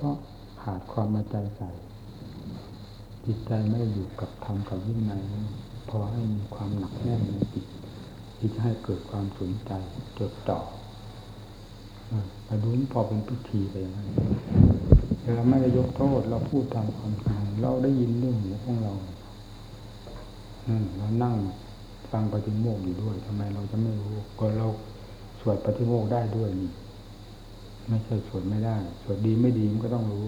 เพราะขาดความมาใจใส่จิตใจไม่อยู่กับธรรมกับวินัยพอให้มีความหนักแน่นในจิตที่จะให้เกิดความสนใจจดจ่อมาดูพอเป็นพิธีไปอย่างนั้นเราไม่ได้ยกโทษเราพูดตามความจริงเราได้ยินเรื่องหูของเราเรานั่งฟังปฏิโมกอยู่ด้วยทำไมเราจะไม่รู้ก็เราสวดปฏิโมกได้ด้วยนี่ ไม่ใช่สวดไม่ได้ สวดดีไม่ดีมันก็ต้องรู้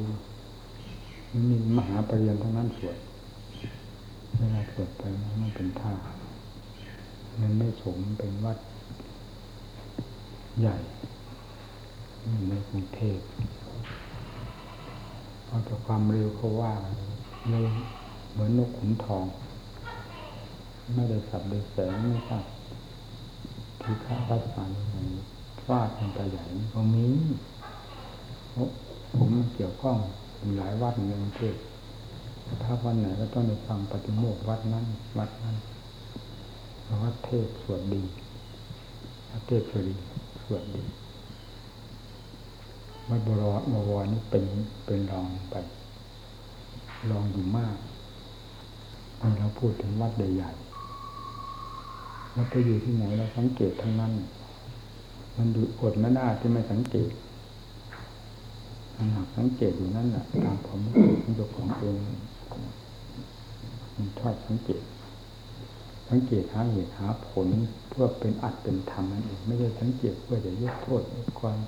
มันมีมหาปรริญญาทั้งนั้นสวดเวลาสวดไปมันเป็นท่า มันไม่สมเป็นวัดใหญ่ในกรุงเทพเอาแต่ความเร็วเขาว่าเลยเหมือนนกขุนทอง ไม่ได้สับได้แสงไม่ทราบที่ข้ารักษาอย่างไรฟาดมันไปใหญ่ก็มีผมเกี่ยวข้องอยู่หลายวัดในกรุงเทพถ้าวันไหนก็ต้องได้ฟังปฏิโมกวัดนั้น วัดนั้นวัดเทศสวดดีวัดเทศสวดดีสวดดีวัดบวรบวรนี่เป็นเป็นรองไปรองอยู่มากเมื่อเราพูดถึงวัดใหญ่ๆวัดไปอยู่ที่ไหนเราสังเกตทั้งนั้น มันดูอดไม่ได้ที่ไม่สังเกตมันหนักสังเกตอยู่นั่นแหละตามความรู้สึกของตัวของเองมันชอบสังเกต สังเกตหาเหตุหาผลเพื่อเป็นอัดเป็นธรรมนั่นเองไม่ได้สังเกตเพื่อจะยกโทษความ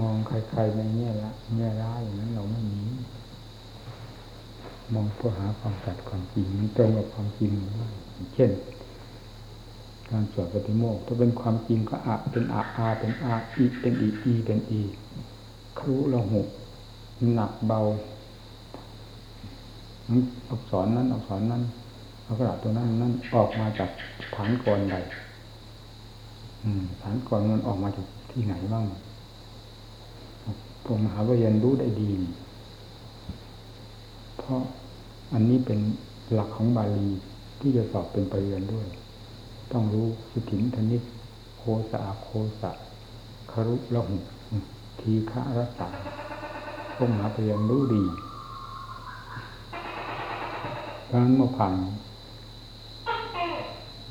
มองใครๆในแง่ละแง่ร้ายอย่างนั้นเราไม่มีมองเพื่อหาความสัตย์ความจริงมันตรงกับความจริงหรือไม่เช่น การสวดปฏิโมกข์ถ้าเป็นความจริงก็อะเป็นอาอาเป็นอาอีเป็นอีอีเป็นอีครุละหกหนักเบาอักษรนั้นอักษรนั้นอักษรตัวนั้นนั้นออกมาจากฐานกรใดฐานกรมันออกมาจากที่ไหนบ้างผมหาว่าเรียนรู้ได้ดี เพราะอันนี้เป็นหลักของบาลีที่จะสอบเป็นปริญญาด้วย ต้องรู้สุถินธนิกโคสะโคสะคารุละหุทีฆะรัสาพวกมหาปรริญญารู้ดีเพราะนั้นเมื่อผ่าน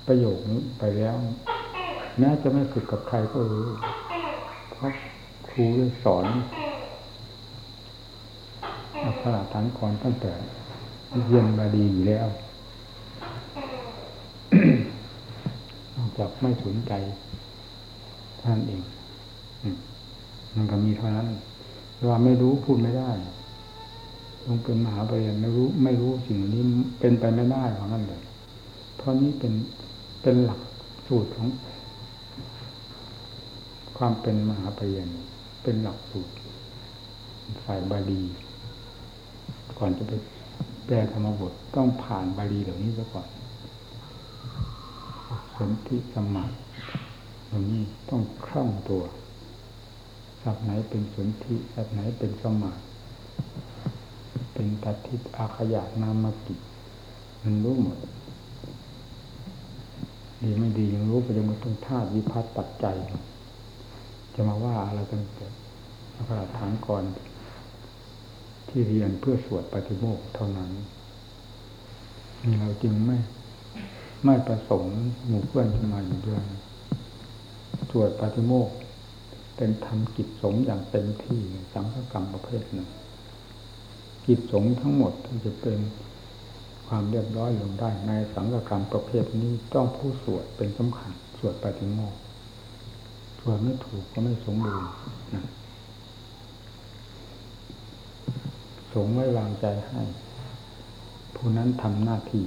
ประโยคนี้ไปแล้วแม้จะไม่ฝึกกับใครก็รู้เพราะครูได้สอนอักขระฐานกรตั้งแต่เรียนมาดีอยู่แล้วนอ กจาไม่สนใจท่านเองมันก็มีเท่านั้นว่าไม่รู้พูดไม่ได้ต้องเป็นมหาปริญญาไม่รู้ ไม่รู้สิ่งนี้เป็นไปไม่ได้ของนั่นเลยเพราะนี้เป็นเป็นหลักสูตรของ ความเป็นมหาปริญญาเป็นหลักสูตรฝ่ายบาลีก่อนจะไปแปลธรรมบทต้องผ่านบาลีเหล่านี้ซะก่อน สนธิสมาธิเหล่านี้ต้องคล่องตัวสับไหนเป็นสนธิสับไหนเป็นสมาธิเป็นตัดทิศอาขยานามกิมันรู้หมดดีไม่ดียังรู้ไปจนถึงธาตุวิพัฒน์ปัจจัยจะมาว่าอะไรกันเกิดพระฐานก่อนที่เรียนเพื่อสวดปฏิโมกข์เท่านั้น เราจึงไม่ ไม่ประสงค์หมู่เพื่อนที่มาอยู่ด้วยสวดปฏิโมกเป็นทำกิจสงอย่างเต็มที่สังฆกรรมประเภทหนึ่งกิจสงทั้งหมดที่จะเป็นความเรียบร้อยลงได้ในสังฆกรรมประเภทนี้ต้องผู้สวดเป็นสำคัญสวดปฏิโมกสวดไม่ถูกก็ไม่สมบูรณ์นะสงไว้วางใจให้ผู้นั้นทำหน้าที่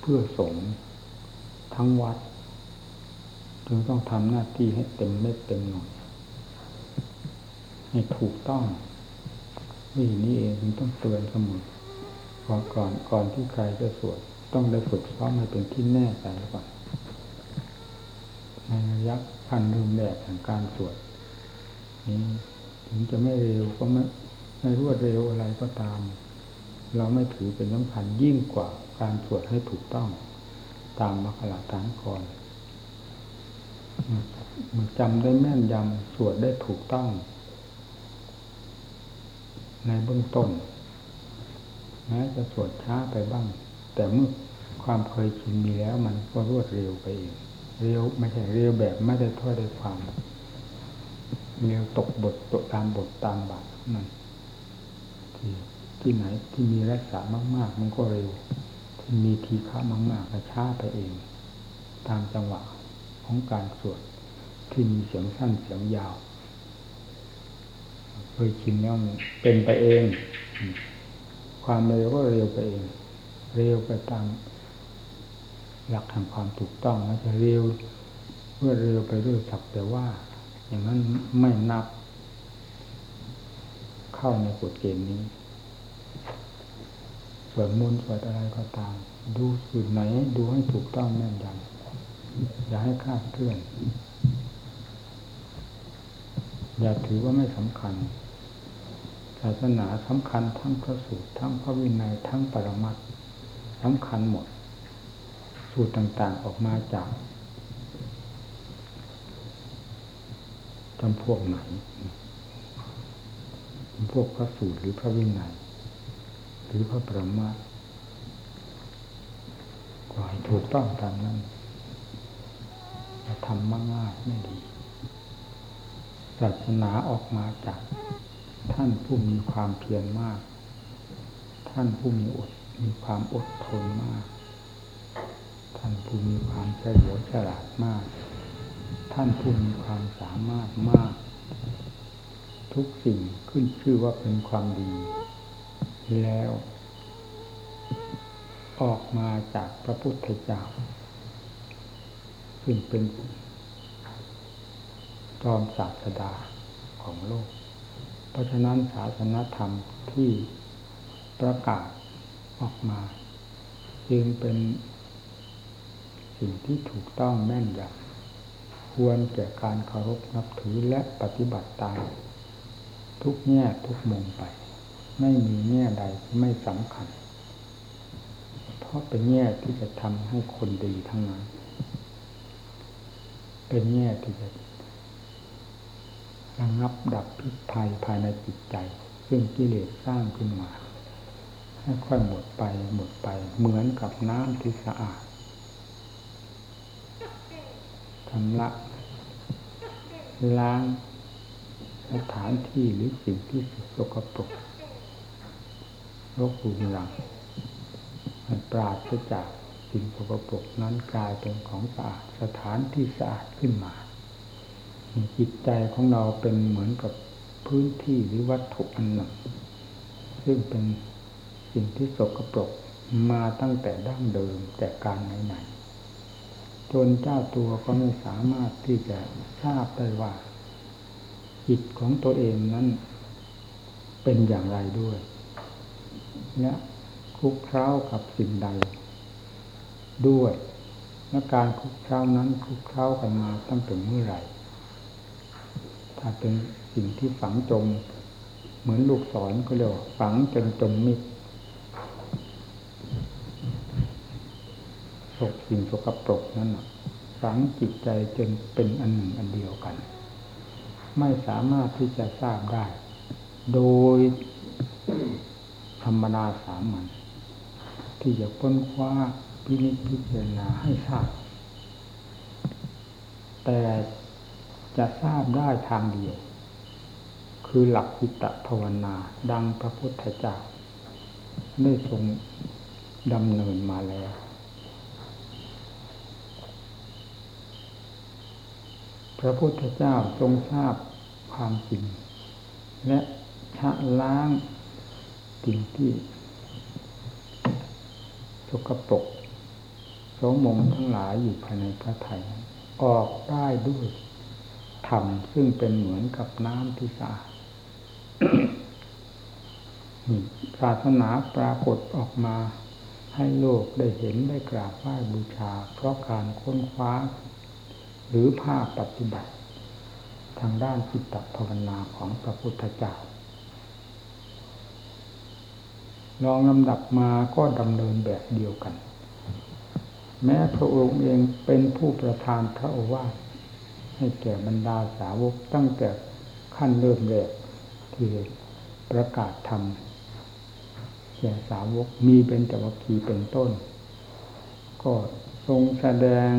เพื่อสง ทั้งวัด จึงต้องทำหน้าที่ให้เต็มเม็ดเต็มหน่วยให้ถูกต้องนี่นี่เองจึงต้องเตือนเสมอก่อนก่อนก่อนที่ใครจะสวดต้องได้ฝึกซ้อมให้เป็นที่แน่ใจก่อนในระยะพันเริ่มแรกของการสวดนี้ถึงจะไม่เร็วก็ไม่ไม่รวดเร็วอะไรก็ตาม เราไม่ถือเป็นสำคัญยิ่งกว่าการสวดให้ถูกต้อง ตามมรรคลาฐานก่อนมันจำได้แม่นยำสวดได้ถูกต้อง ในเบื้องต้นแม้จะสวดช้าไปบ้าง แต่เมื่อความเคยชินมีแล้วมันก็รวดเร็วไปเองเร็วไม่ใช่เร็วแบบไม่ได้ถ้อยได้ความเร็วตกบทตกตามบทตามบาทนั่นที่ที่ไหนที่มีรักษามาก ๆ มันก็เร็ว มีทีฆามังงากๆก็ช้าไปเอง ตามจังหวะของการสวดที่มีเสียงสั้นเสียงยาวเคยชินแล้วเป็นไปเอง ความเร็วก็เร็วไปเอง เร็วไปตามหลักแห่งความถูกต้องแล้วจะเร็วเพื่อเร็วไปด้วยสักแต่ว่า อย่างนั้นไม่นับ เข้าในกฎเกณฑ์นี้ วนมูลส่วนอะไรก็ตาม ดูสุดไหน ดูให้ถูกต้องแน่นยำอย่าให้คลาดเคลื่อน อย่าถือว่าไม่สำคัญ ศาสนาสำคัญทั้งพระสูตร ทั้งพระวินัย ทั้งปรมัตสำคัญหมด สูตรต่างๆออกมาจากจำพวกไหนจำพวกพระสูตรหรือพระวินัย หรือพระประมาทก็ให้ถูกต้องตามนั้นจะทำมาง่ายไม่ดี ศาสนาออกมาจากท่านผู้มีความเพียรมาก ท่านผู้มีอดมีความอดทนมาก ท่านผู้มีความเฉลียวฉลาดมาก ท่านผู้มีความสามารถมาก ทุกสิ่งขึ้นชื่อว่าเป็นความดี แล้ว ออกมาจากพระพุทธเจ้าซึ่งเป็นจอมศาสดาของโลก เพราะฉะนั้นศาสนธรรมที่ประกาศออกมา จึงเป็นสิ่งที่ถูกต้องแม่นยำควรแก่การเคารพนับถือและปฏิบัติตามทุกแง่ทุกมุมไป ไม่มีแง่ใดไม่สำคัญ เพราะเป็นแง่ที่จะทำให้คนดีทั้งนั้น เป็นแง่ที่จะระงับดับพิษภัยภายในจิตใจ ซึ่งกิเลสสร้างขึ้นมา ให้ค่อยหมดไปหมดไปเหมือนกับน้ำที่สะอาดชำระล้างสถานที่หรือสิ่งที่สกปรก รกรุงรังมันปราศจากสิ่งสกปรกนั้นกลายเป็นของสะอาดสถานที่สะอาดขึ้นมาจิตใจของเราเป็นเหมือนกับพื้นที่หรือวัตถุอันหนึ่ง ซึ่งเป็นสิ่งที่สกปรกมาตั้งแต่ดั้งเดิมแต่การไหนๆจนเจ้าตัวก็ไม่สามารถที่จะทราบได้ว่า จิตของตัวเองนั้นเป็นอย่างไรด้วย และคลุกเคล้ากับสิ่งใด ด้วย และการคลุกเคล้านั้นคลุกเคล้ากันมาตั้งแต่เมื่อไหร่ ถ้าเป็นสิ่งที่ฝังจม เหมือนลูกศรก็เรียกว่าฝังจนจมมิดศกสิ่งสกปรกนั้นฝังจิตใจจนเป็นอันหนึ่งอันเดียวกัน ไม่สามารถที่จะทราบได้ โดย ธรรมดาสามัญที่จะค้นคว้าพินิจพิจารณาให้ทราบ แต่จะทราบได้ทางเดียว คือหลักจิตภาวนาดังพระพุทธเจ้า ได้ทรงดำเนินมาแล้ว พระพุทธเจ้าทรงทราบความจริง และชะล้าง สิ่งที่สกปรกโสมมทั้งหลายอยู่ภายในพระไถ่ออกได้ด้วยธรรมซึ่งเป็นเหมือนกับน้ำที่สะอาดศาสนาปรากฏออกมาให้โลกได้เห็นได้กราบไหว้บูชา เพราะการค้นคว้า หรือภาคปฏิบัติ ทางด้านจิตภาวนาของพระพุทธเจ้า ลองลำดับมาก็ดำเนินแบบเดียวกัน แม้พระองค์เองเป็นผู้ประทานพระโอวาทให้แก่บรรดาสาวกตั้งแต่ขั้นเริ่มแรกที่ประกาศธรรมแก่สาวกมีเป็นจวัคคีเป็นต้น ก็ทรงแสดง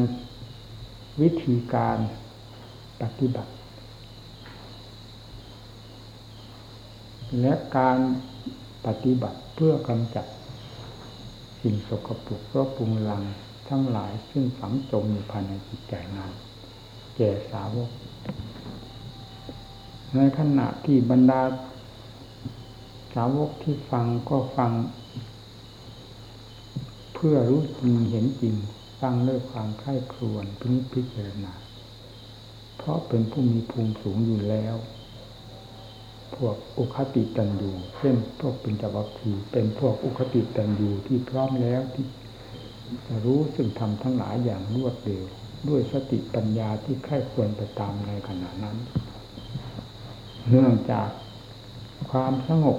วิธีการปฏิบัติ และการ ปฏิบัติเพื่อกำจัด สิ่งสกปรกรบปรุงลังทั้งหลายซึ่งฝังจมอยู่ภายในจิตใจนั้นแก่สาวก ในขณะที่บรรดา สาวกที่ฟังก็ฟัง เพื่อรู้จริงเห็นจริงฟังด้วยความใคร่ครวญพินิจพิจารณาเพราะเป็นผู้มีภูมิสูงอยู่แล้ว พวกอุคติตันยูเช่นพวกป็นจวัคคีเป็นพวกอุคติตันยูที่พร้อมแล้วที่จะรู้ซึ่งทำทั้งหลายอย่างรวดเร็ว ด้วยสติปัญญาที่ใคร่ควรไปตามในขณะนั้น เนื่องจากความสงบ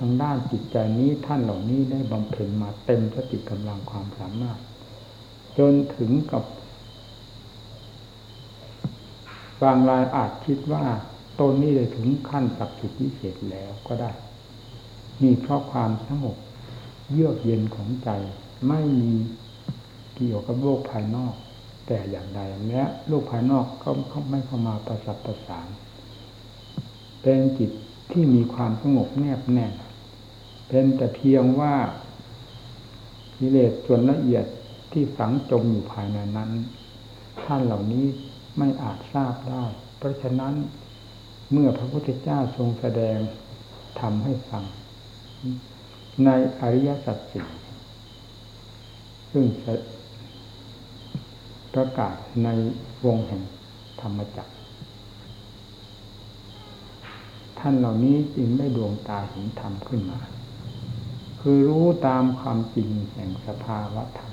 ทางด้านจิตใจนี้ท่านเหล่านี้ได้บำเพ็ญมาเต็มสติกำลังความสามารถ จนถึงกับบางรายอาจคิดว่า ตนนี้ได้ถึงขั้นศักดิ์สิทธิ์วิเศษแล้วก็ได้ นี่เพราะความสงบเยือกเย็นของใจ ไม่มีเกี่ยวกับโลกภายนอก แต่อย่างใดแม้โลกภายนอกก็ไม่เข้ามาประสับประสานเป็นจิตที่มีความสงบแนบแน่นเป็นแต่เพียงว่ากิเลสส่วนละเอียดที่ฝังจมอยู่ภายในนั้น ท่านเหล่านี้ไม่อาจทราบได้ เพราะฉะนั้น เมื่อพระพุทธเจ้าทรงแสดงทำให้ฟัง ในอริยสัจสี่ซึ่งประกาศในวงแห่งธรรมจักร ท่านเหล่านี้จึงได้ดวงตาเห็นธรรมขึ้นมา คือรู้ตามความจริงแห่งสภาวะธรรม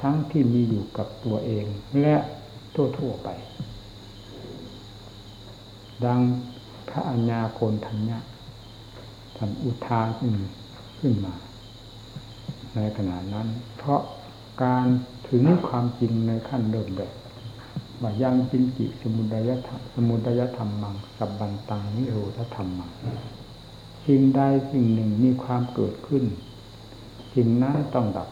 ทั้งที่มีอยู่กับตัวเองและทั่วๆไป ดังพระอัญญาโกนทัญญะท่านอุทานขึ้นขึ้นมา ในขณะนั้น เพราะการถึงความจริงในขั้นเริ่มแบบว่ายังจินจิสมุทัยธรรมสมุทัยธรรมมังสับบันตังนิโรธธรรมมังสิ่งใดสิ่งหนึ่งมีความเกิดขึ้นสิ่งนั้นต้องดับ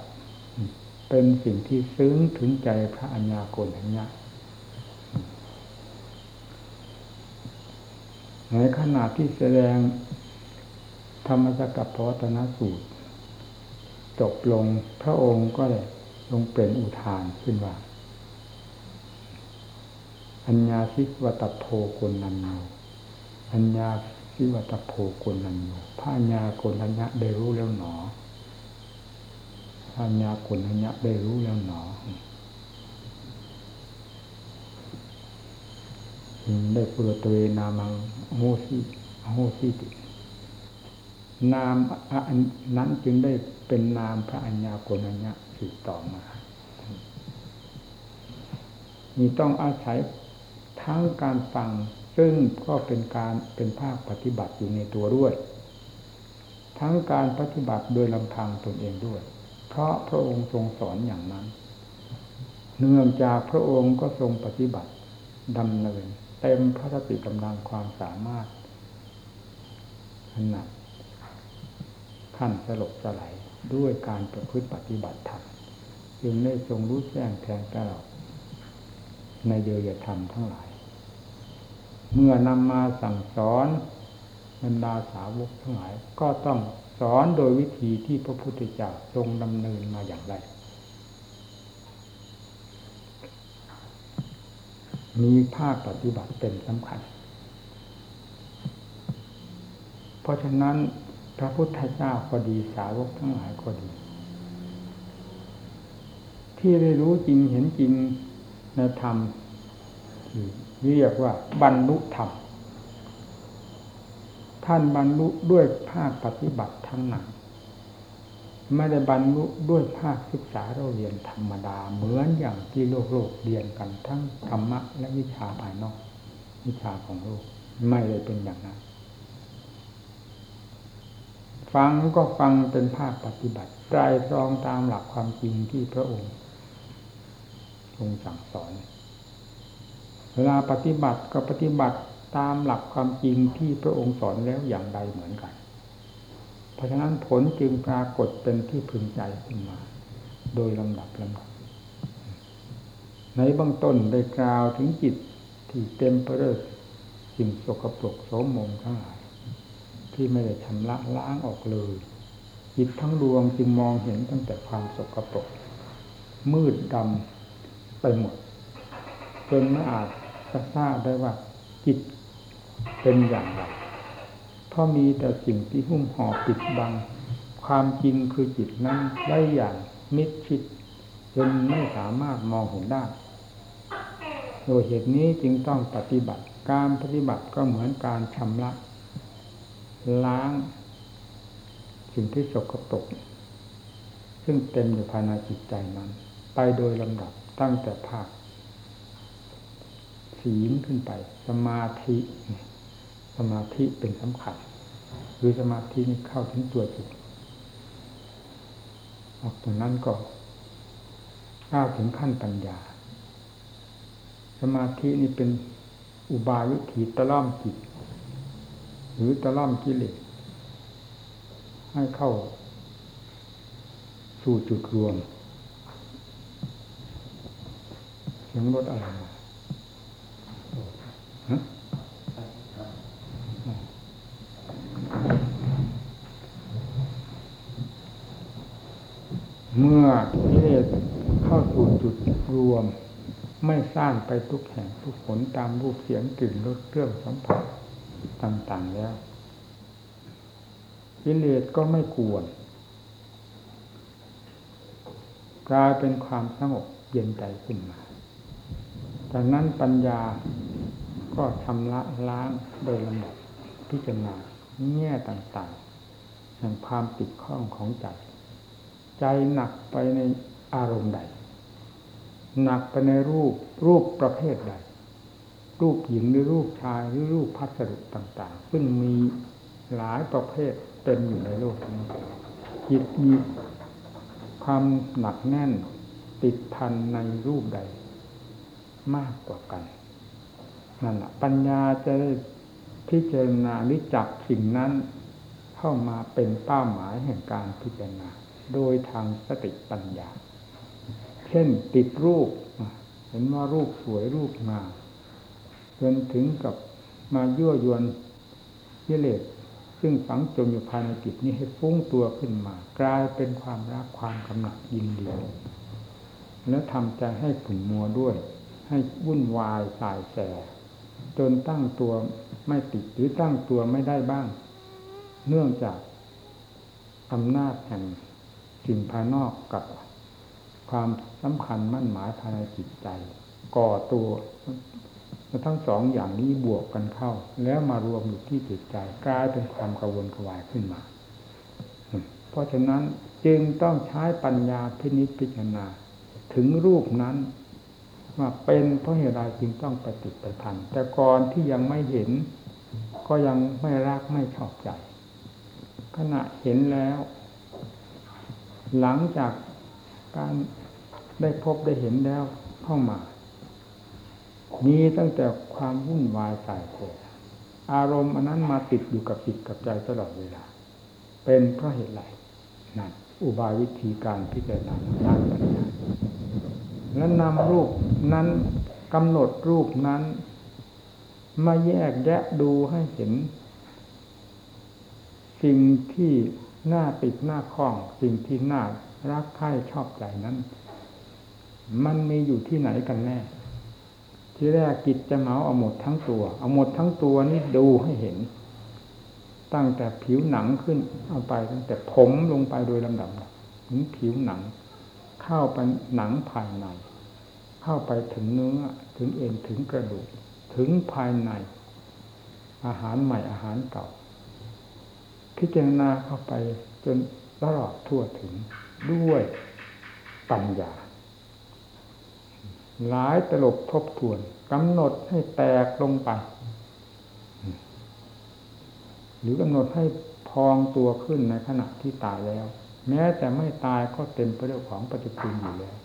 เป็นสิ่งที่ซึ้งถึงใจพระอัญญาโกณทัญญา ในขณะที่แสดงธรรมจักรพวัตนสูตร จบลงพระองค์ก็เลยลงเป็นอุทานขึ้นว่า อัญญาสิวัตโพกุนันโยอัญญาสิวัตโพกุนันโยพระอัญญาโกนัญญะได้รู้แล้วหนอพระัญญาโกนัญญะได้รู้แล้วหนอ ได้ปุรตเวนามังโมสิโมสิตินามอันนั้นจึงได้เป็นนามพระอัญญาโกณัญญะสืบต่อมามีต้องอาศัยทั้งการฟังซึ่งก็เป็นการเป็นภาคปฏิบัติอยู่ในตัวด้วย ทั้งการปฏิบัติโดยลำพังตนเองด้วย เพราะพระองค์ทรงสอนอย่างนั้น เนื่องจากพระองค์ก็ทรงปฏิบัติดำเนิน เต็มพระสติกำลังความสามารถขนาดขั้นสลบสลายด้วยการประพฤติปฏิบัติธรรมจึงได้ทรงรู้แจ้งแทงตลอดในเดียธรรมทั้งหลาย เมื่อนำมาสั่งสอนบรรดาสาวกทั้งหลาย ก็ต้องสอนโดยวิธีที่พระพุทธเจ้าทรงดำเนินมาอย่างไร มีภาคปฏิบัติเป็นสำคัญ เพราะฉะนั้นพระพุทธเจ้าก็ดีสาวกทั้งหลายก็ดี ที่ได้รู้จริงเห็นจริงในธรรมที่เรียกว่าบรรลุธรรม ท่านบรรลุด้วยภาคปฏิบัติทั้งนั้น ไม่ได้บรรลุด้วยภาคศึกษาเราเรียนธรรมดา เหมือนอย่างที่โลกโลกเรียนกันทั้งธรรมะและวิชาภายนอก วิชาของโลกไม่ได้เป็นอย่างนั้น ฟังก็ฟังเป็นภาคปฏิบัติใจตรองตามหลักความจริงที่พระองค์ทรงสั่งสอน เวลาปฏิบัติก็ปฏิบัติตามหลักความจริงที่พระองค์สอนแล้วอย่างใดเหมือนกัน เพราะฉะนั้นผลจึงปรากฏเป็นที่พึงใจขึ้นมา โดยลำดับลำดับ ในเบื้องต้นได้กล่าวถึงจิตที่เต็มไปด้วยสิ่งสกปรกโสมมทั้งหลายที่ไม่ได้ชำระล้างออกเลย จิตทั้งดวงจึงมองเห็นตั้งแต่ความสกปรก มืดดำไปหมด จนไม่อาจจะทราบได้ว่าจิตเป็นอย่างไร เพราะมีแต่สิ่งที่หุ้มห่อปิดบัง ความจริงคือจิตนั้นได้อย่างมิดชิดจนไม่สามารถมองเห็นได้ โดยเหตุนี้จึงต้องปฏิบัติ การปฏิบัติก็เหมือนการชำระ ล้าง สิ่งที่สกปรกซึ่งเต็มอยู่ภายในจิตใจนั้น ไปโดยลำดับตั้งแต่ภาคศีลขึ้นไป สมาธิ สมาธิเป็นสำคัญคือสมาธินี้เข้าถึงตัวจิตออกตรงนั้นก็ก้าวถึงขั้นปัญญา สมาธินี่เป็นอุบายวิถีตะล่อมจิต หรือตะล่อมกิเลสให้เข้าสู่จุดรวมเสียงรถอะไรมาฮะ เมื่อกิเลสเข้าสู่จุดรวม ไม่สร้างไปทุกแห่งทุกผลตามรูปเสียงกลิ่นรสเครื่องสัมผัสต่างๆแล้วกิเลสก็ไม่กวนกลายเป็นความสงบเย็นใจขึ้นมา จากนั้นปัญญาก็ชำระล้างโดยลำดับพิจารณาแง่ต่างๆ แห่งความติดข้องของใจ ใจหนักไปในอารมณ์ใด หนักไปในรูปรูปประเภทใด รูปหญิงหรือรูปชายหรือรูปพัสดุต่าง ๆ ซึ่งมีหลายประเภทเต็มอยู่ในโลกนี้จิตมีความหนักแน่นติดพันในรูปใด มากกว่ากันนั่นแหะปัญญาจะได้พิจารณาหรือจับสิ่งนั้นเข้ามาเป็นเป้าหมายแห่งการพิจารณา โดยทางสติปัญญา เช่นติดรูป เห็นว่ารูปสวยรูปงามจนถึงกับมายั่วยวนกิเลสซึ่งฝังจมอยู่ภายในจิตนี้ให้ฟุ้งตัวขึ้นมา กลายเป็นความรักความกำหนัดยินดีแล้วทำใจให้ขุ่นมัวด้วย ให้วุ่นวายสายแส จนตั้งตัวไม่ติดหรือตั้งตัวไม่ได้บ้าง เนื่องจากอำนาจแห่ง สิ่งภายนอกกับความสำคัญมั่นหมายภายในจิตใจ ก่อตัวทั้งสองอย่างนี้บวกกันเข้า แล้วมารวมอยู่ที่จิตใจกลายเป็นความกังวลกวายขึ้นมา เพราะฉะนั้นจึงต้องใช้ปัญญาพินิจพิจารณา ถึงรูปนั้นว่าเป็นเพราะเหตุใดจึงต้องปฏิไปพันแต่ก่อนที่ยังไม่เห็น ก็ยังไม่รักไม่ชอบใจ ขณะเห็นแล้ว หลังจากการได้พบได้เห็นแล้วเข้ามามีตั้งแต่ความวุ่นวายสายโกอารมณ์อันนั้นมาติดอยู่กับจิตกับใจตลอดเวลา เป็นเพราะเหตุไรนั่นอุบายวิธีการพิจารณาด้านปัญญาและนำรูปนั้นกำหนดรูปนั้น มาแยกแยะดูให้เห็น สิ่งที่ หน่าติดหน้าคล้องสิ่งที่น่ารักใคร่ชอบใจนั้น มันมีอยู่ที่ไหนกันแน่ ที่แรกจิตจะเหมาเอาหมดทั้งตัว เอาหมดทั้งตัวนี่ดูให้เห็น ตั้งแต่ผิวหนังขึ้นเอาไปตั้งแต่ผมลงไปโดยลำดับถึงผิวหนัง เข้าไปหนังภายใน เข้าไปถึงเนื้อถึงเอ็นถึงกระดูกถึงภายใน อาหารใหม่อาหารเก่า พิจารณาเข้าไปจนตลอดทั่วถึงด้วยปัญญา หลายตลบทบทวนกำหนดให้แตกลงไป หรือกำหนดให้พองตัวขึ้นในขณะที่ตายแล้ว แม้แต่ไม่ตายก็เต็มไปด้วยของปฏิกูลอยู่แล้ว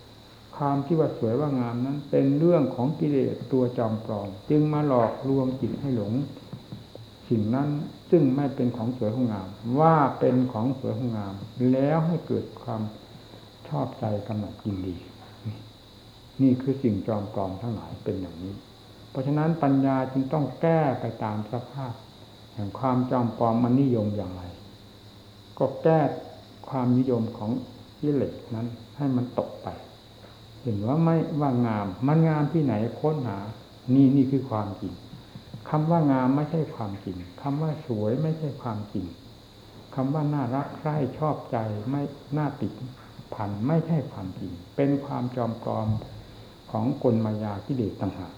ความที่ว่าสวยว่างามนั้น เป็นเรื่องของกิเลสตัวจอมปลอม จึงมาหลอกลวงจิตให้หลง สิ่งนั้น ซึ่งไม่เป็นของสวยของงาม ว่าเป็นของสวยของงาม แล้วให้เกิดความชอบใจกำหนัดยินดี นี่คือสิ่งจอมปลอมทั้งหลายเป็นอย่างนี้ เพราะฉะนั้นปัญญาจึงต้องแก้ไปตามสภาพแห่งความจอมปลอมมันนิยมอย่างไร ก็แก้ความนิยมของกิเลสนั้น ให้มันตกไป เห็นว่าไม่ว่างาม มันงามที่ไหนค้นหา นี่นี่คือความจริง คำว่างามไม่ใช่ความจริงคำว่าสวยไม่ใช่ความจริงคำว่าน่ารักใคร่ชอบใจไม่น่าติดพันไม่ใช่ความจริง เป็นความจอมปลอมของกลมายากิเลสต่างหาก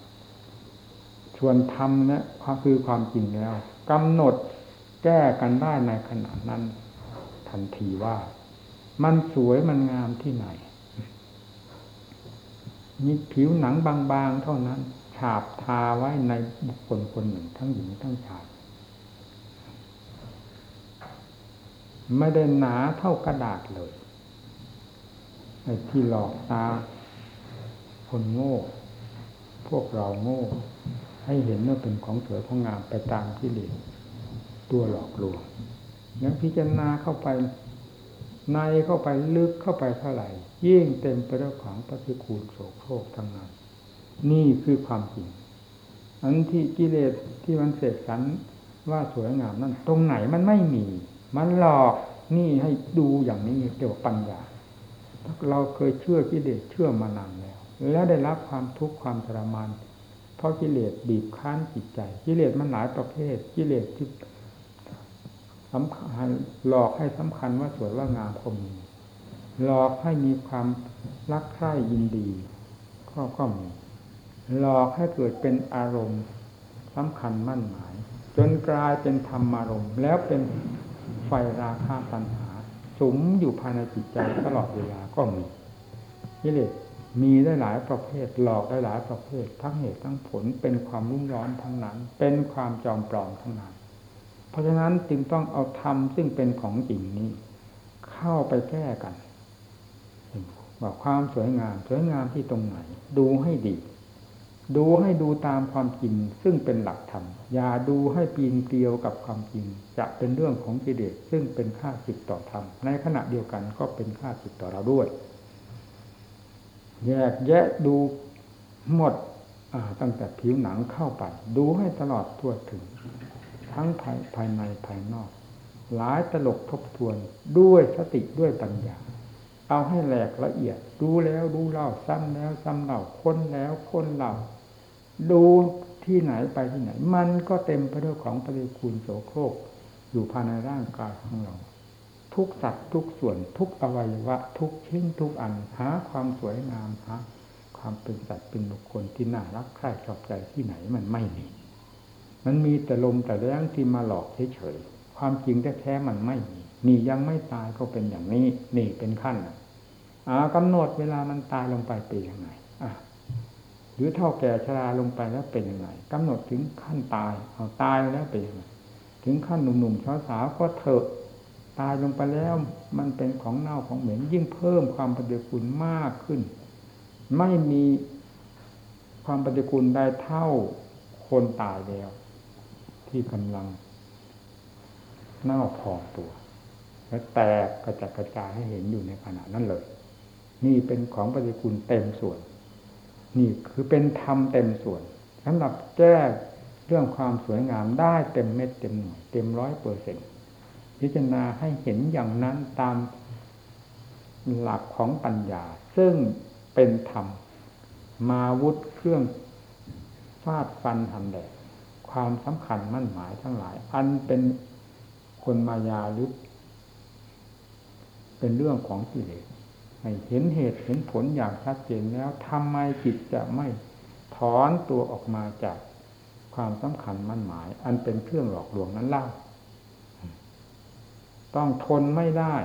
ชวนทำนะคือความจริงแล้วกำหนดแก้กันได้ในขณะนั้น ทันทีว่า มันสวยมันงามที่ไหนมีผิวหนังบางๆเท่านั้น ฉาบทาไว้ในบุคคลคนหนึ่งทั้งหญิงทั้งชายไม่ได้หนาเท่ากระดาษเลยไอ้ที่หลอกตา คนโง่ พวกเราโง่ ให้เห็นว่าเป็นของสวยของงามไปตามที่เด็ตัวหลอกลวงงั้นพิจารณาเข้าไป ในเข้าไปลึกเข้าไปเท่าไหร่ ยิ่งเต็มไปด้วยของปฏิคูลโสโครกทั้งนั้น นี่คือความจริง อันที่กิเลสที่มันเสกสรรว่าสวยงามนั่นตรงไหนมันไม่มี มันหลอกนี่ให้ดูอย่างนี้เกี่ยวกับปัญญาเราเคยเชื่อกิเลสเชื่อมานานแล้ว แล้วได้รับความทุกข์ความทรมาน เพราะกิเลสบีบคั้นจิตใจ กิเลสมันหลายประเภท กิเลสที่สำคัญหลอกให้สำคัญว่าสวยว่างามคมมีหลอกให้มีความรักใคร่ยินดีก็ก็มี หลอกให้เกิดเป็นอารมณ์สำคัญมั่นหมาย จนกลายเป็นธรรมารมณ์ แล้วเป็นไฟราคาตัณหาสุมอยู่ภายในจิตใจตลอดเวลาก็มีกิเลสมีได้หลายประเภท หลอกได้หลายประเภท ทั้งเหตุทั้งผลเป็นความรุ่มร้อนทั้งนั้น เป็นความจอมปลอมทั้งนั้น เพราะฉะนั้นจึงต้องเอาธรรมซึ่งเป็นของจริงนี้ เข้าไปแก้กันว่าความสวยงาม สวยงามที่ตรงไหน ดูให้ดี ดูให้ดูตามความจริงซึ่งเป็นหลักธรรม อย่าดูให้ปีนเกลียวกับความจริง จะเป็นเรื่องของกิเลสซึ่งเป็นค่าสิทต่อธรรม ในขณะเดียวกันก็เป็นค่าสิทต่อเราด้วย แยกแยะดูหมดตั้งแต่ผิวหนังเข้าไป ดูให้ตลอดทั่วถึง ทั้งภายภายในภายนอก หลายตลกทบทวนด้วยสติด้วยปัญญา เอาให้แหลกละเอียด ดูแล้วดูเล่าซ้ำแล้วซ้ำเล่าค้นแล้วค้นเล่า ดูที่ไหนไปที่ไหน มันก็เต็มไปด้วยของปฏิคูลโสโครก อยู่ภายในร่างกายของเรา ทุกสัตว์ทุกส่วนทุกอวัยวะ ทุกชิ้นทุกอันหาความสวยงามหาความเป็นสัตว์เป็นบุคคลที่น่ารักใคร่ชอบใจที่ไหนมันไม่มี มันมีแต่ลมแต่แรงที่มาหลอกเฉยๆความจริงแท้ๆมันไม่มีนี่ยังไม่ตายก็เป็นอย่างนี้ นี่เป็นขั้นอ่ากำหนดเวลามันตายลงไปเป็นยังไง รือเท่าแก่ชราลงไปแล้วเป็นยังไงกำหนดถึงขั้นตายเอาตายแล้วเป็นยังไงถึงขั้นหนุ่มๆสาวๆก็เถอะตายลงไปแล้วมันเป็นของเน่าของเหม็นยิ่งเพิ่มความปฏิกูลมากขึ้น ไม่มีความปฏิกูลได้เท่าคนตายแล้ว ที่กำลังเน่าพองตัว และแตกกระจัดกระจายให้เห็นอยู่ในขณะนั้นเลย นี่เป็นของปฏิกูลเต็มส่วน นี่คือเป็นธรรมเต็มส่วนสำหรับแก้เรื่องความสวยงามได้เต็มเม็ดเต็มหน่วยเต็มร้อยเปอร์เซ็นต์พิจารณาให้เห็นอย่างนั้นตามหลักของปัญญา ซึ่งเป็นธรรม มาวุธเครื่องฟาดฟันทำแดดความสำคัญมั่นหมายทั้งหลาย อันเป็นคนมายาหรือเป็นเรื่องของกิเลส ให้เห็นเหตุเห็นผลอย่างชัดเจนแล้วทำไมจิตจะไม่ถอนตัวออกมาจากความสำคัญมั่นหมาย อันเป็นเครื่องหลอกลวงนั้นเล่า ต้องทนไม่ได้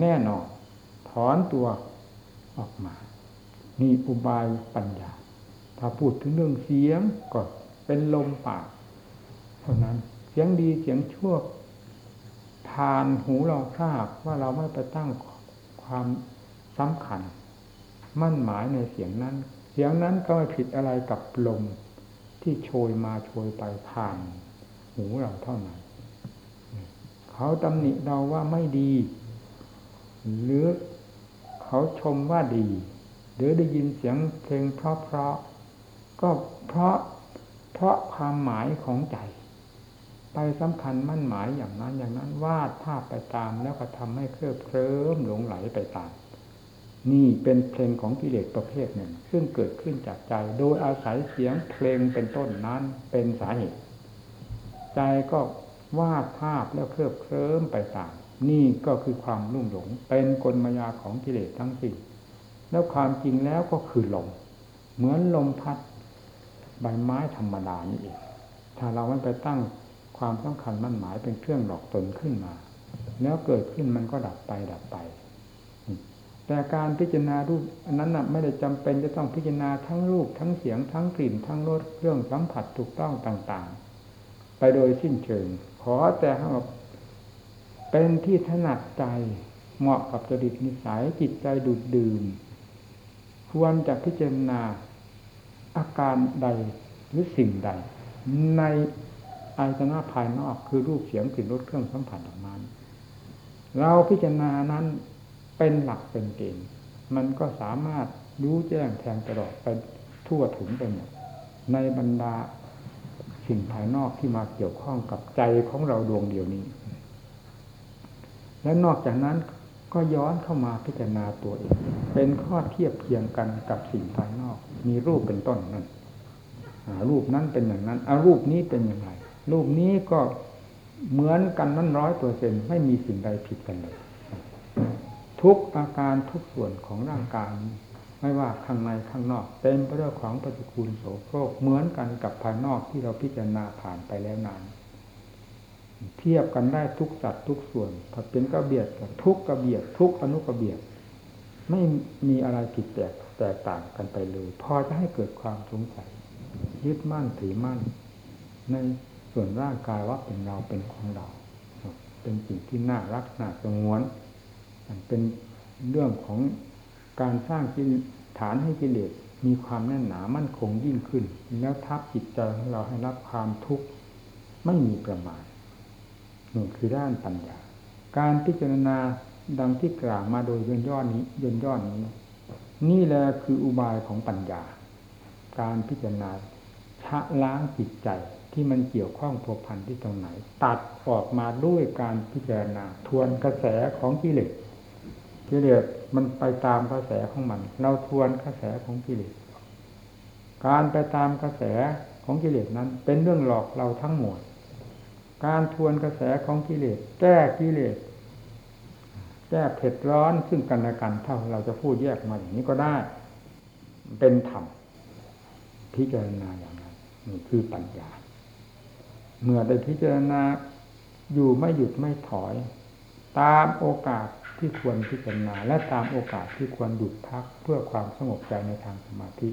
แน่นอนถอนตัวออกมา นี่อุบายปัญญา ถ้าพูดถึงเรื่องเสียงก็เป็นลมปากเท่านั้นเสียงดีเสียงชั่วผ่านหูเราทราบว่าเราไม่ไปตั้งความ สำคัญ มั่นหมายในเสียงนั้น เสียงนั้นก็ไม่ผิดอะไรกับลมที่โชยมาโชยไปผ่านหูเราเท่านั้น เขาตำหนิเราว่าไม่ดี หรือเขาชมว่าดี หรือได้ยินเสียงเพลงเพราะเพราะก็เพราะเพราะความหมายของใจ ไปสำคัญมั่นหมายอย่างนั้นอย่างนั้นวาดภาพไปตามแล้วก็ทำให้เคลิบเคลิ้มหลงไหลไปตาม นี่เป็นเพลงของกิเลสประเภทหนึ่ง ซึ่งเกิดขึ้นจากใจ โดยอาศัยเสียงเพลงเป็นต้นนั้นเป็นสาเหตุ ใจก็วาดภาพแล้วเคลิบเคลิ้มไปตาม นี่ก็คือความรุ่มหลง เป็นกลมายาของกิเลสทั้งสิ้นแล้วความจริงแล้วก็คือลม เหมือนลมพัดใบไม้ธรรมดานี่เอง ถ้าเราไม่ไปตั้งความสำคัญมั่นหมายเป็นเครื่องหลอกตนขึ้นมา แล้วเกิดขึ้นมันก็ดับไปดับไป แต่การพิจารณารูปอันนั้นนะไม่ได้จำเป็นจะต้องพิจารณาทั้งรูปทั้งเสียงทั้งกลิ่น ทั้งรสเครื่องสัมผัสถูกต้องต่างๆ ไปโดยสิ้นเชิง ขอแต่ให้เป็นที่ถนัดใจเหมาะกับจริตนิสัยจิตใจดูดดื่ม ควรจะพิจารณาอาการใดหรือสิ่งใด ในอายตนะภายนอกคือรูปเสียงกลิ่นรสเครื่องสัมผัสออกมาเราพิจารณานั้น เป็นหลักเป็นเกณฑ์มันก็สามารถรู้แจ้งแทงตลอดไปทั่วถึงไปหมดในบรรดาสิ่งภายนอกที่มาเกี่ยวข้องกับใจของเราดวงเดียวนี้ และนอกจากนั้นก็ย้อนเข้ามาพิจารณาตัวเอง เป็นข้อเทียบเคียงกันกับสิ่งภายนอก มีรูปเป็นต้นนั่นรูปนั้นเป็นอย่างนั้นอารูปนี้เป็นอย่างไร รูปนี้ก็เหมือนกันนั้นร้อยเปอร์เซ็นไม่มีสิ่งใดผิดกันเลย ทุกอาการทุกส่วนของร่างกายไม่ว่าข้างในข้างนอกเต็มไปด้วยของปฏิกูลโสโครกเหมือนกันกับภายนอกที่เราพิจารณาผ่านไปแล้วนานเทียบกันได้ทุกสัตว์ทุกส่วนถ้าเป็นกระเบียดกับทุกกระเบียดทุกอนุกระเบียดไม่มีอะไรผิดแตกแตกต่างกันไปเลย พอจะให้เกิดความสงสัย ยึดมั่นถือมั่น ในส่วนร่างกายว่าเป็นเราเป็นของเรา เป็นสิ่งที่น่ารักน่าสงวน เป็นเรื่องของการสร้างฐานให้กิเลสมีความแน่นหนามั่นคงยิ่งขึ้น แล้วทับจิตใจของเราให้รับความทุกข์ไม่มีประมาณนี่คือด้านปัญญา การพิจารณาดังที่กล่าวมาโดยย่นย่อนี้ย่นย่อนี้ นี่แหละคืออุบายของปัญญา การพิจารณาชะล้างจิตใจที่มันเกี่ยวข้องพัวพันที่ตรงไหน ตัดออกมาด้วยการพิจารณา ทวนกระแสของกิเลส กิเลสมันไปตามกระแสของมัน เราทวนกระแสของกิเลส การไปตามกระแสของกิเลสนั้น เป็นเรื่องหลอกเราทั้งหมด การทวนกระแสของกิเลส แก้กิเลส แก้เผ็ดร้อนซึ่งกันและกันถ้าเราจะพูดแยกมาอย่างนี้ก็ได้ เป็นธรรมพิจารณาอย่างนั้นนี่คือปัญญา เมื่อได้พิจารณาอยู่ไม่หยุดไม่ถอย ตามโอกาส ที่ควรพิจารณาและตามโอกาสที่ควรหยุดพักเพื่อความสงบใจในทางสมาธิ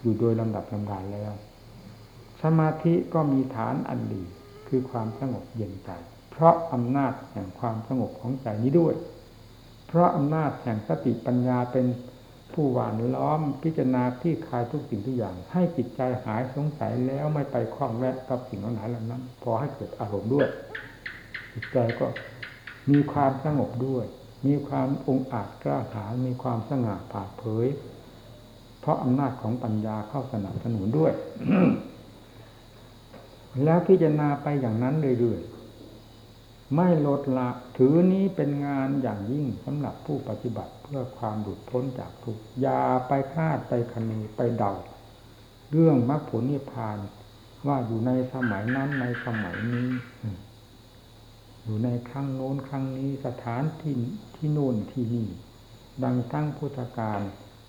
อยู่โดยลำดับลำดาแล้ว สมาธิก็มีฐานอันดีคือความสงบเย็นใจ เพราะอำนาจแห่งความสงบของใจนี้ด้วย เพราะอำนาจแห่งสติปัญญาเป็นผู้หวานล้อมพิจารณาที่คลายทุกสิ่งทุกอย่าง ให้จิตใจหายสงสัยแล้วไม่ไปคล้องแวะกับสิ่งนั้นเหล่านั้น พอให้เกิดอารมณ์ด้วย จิตใจก็มีความสงบด้วย มีความองอาจกล้าหาญมีความสง่าผ่าเผย เพราะอำนาจของปัญญาเข้าสนับสนุนด้วย แล้วพิจารณาไปอย่างนั้นเรื่อยๆไม่ลดละถือนี้เป็นงานอย่างยิ่งสำหรับผู้ปฏิบัติเพื่อความหลุดพ้นจากทุกข์อย่าไปคาดไปคณีไปเดา เรื่องมรรคผลนิพพานว่าอยู่ในสมัยนั้นในสมัยนี้ อยู่ในครั้งโน้นครั้งนี้สถานที่ที่โน้นที่นี่ ดังตั้งพุทธการ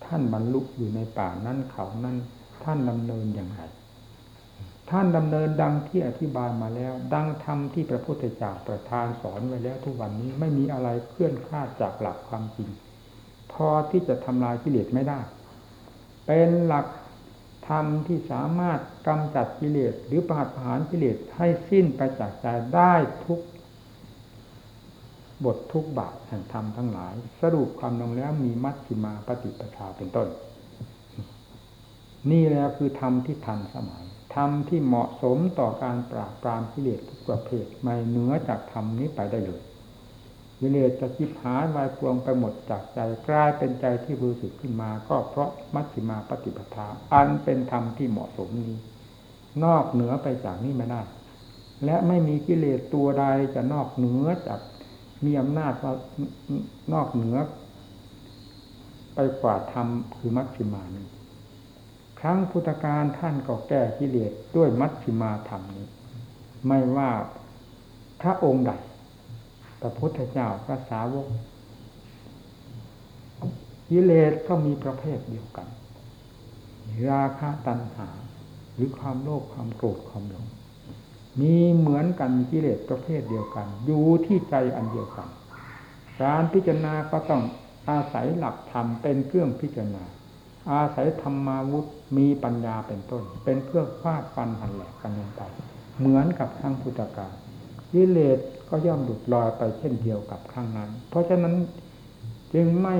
ท่านบรรลุอยู่ในป่านั้นเขานั้นท่านดำเนินอย่างไรท่านดำเนินดังที่อธิบายมาแล้ว ดังธรรมที่พระพุทธเจ้าประทานสอนไว้แล้วทุกวันนี้ไม่มีอะไรเคลื่อนคลาดจากหลักความจริง พอที่จะทำลายกิเลสไม่ได้ เป็นหลักธรรมที่สามารถกำจัดกิเลสหรือปราหารกิเลสให้สิ้นไปจากใจได้ทุก บททุกบาทแห่งธรรมทั้งหลาย สรุปความลงแล้วมีมัชฌิมาปฏิปทาเป็นต้น นี่แหละคือธรรมที่ทันสมัยธรรมที่เหมาะสมต่อการปราบปรามกิเลสทุกประเภทไม่เหนือจากธรรมนี้ไปได้เลยกิเลสจะคิดหายวายพวงไปหมดจากใจกลายเป็นใจที่บริสุทธิ์ขึ้นมา ก็เพราะมัชฌิมาปฏิปทา อันเป็นธรรมที่เหมาะสมนี้ นอกเหนือไปจากนี้ไม่ได้และไม่มีกิเลสตัวใดจะนอกเหนือจาก มีอำนาจว่านอกเหนือ ไปกว่าธรรมคือมัชฌิมานี้ครั้งพุทธการท่านก็แก้กิเลสด้วยมัชฌิมาธรรมนี้ ไม่ว่าพระองค์ใดพระพุทธเจ้าพระสาวกกิเลสก็มีประเภทเดียวกัน ราคะตัณหา หรือความโลภความโกรธความหลง มีเหมือนกันกิเลสประเภทเดียวกัน อยู่ที่ใจอันเดียวกัน การพิจารณาก็ต้องอาศัยหลักธรรมเป็นเครื่องพิจารณา อาศัยธรรมาวุธมีปัญญาเป็นต้น เป็นเครื่องฟาดฟันหันแหลกกันลงไป เหมือนกับทั้งพุทธกาลกิเลสก็ย่อมหลุดลอยไปเช่นเดียวกับครั้งนั้น เพราะฉะนั้นจึงไม่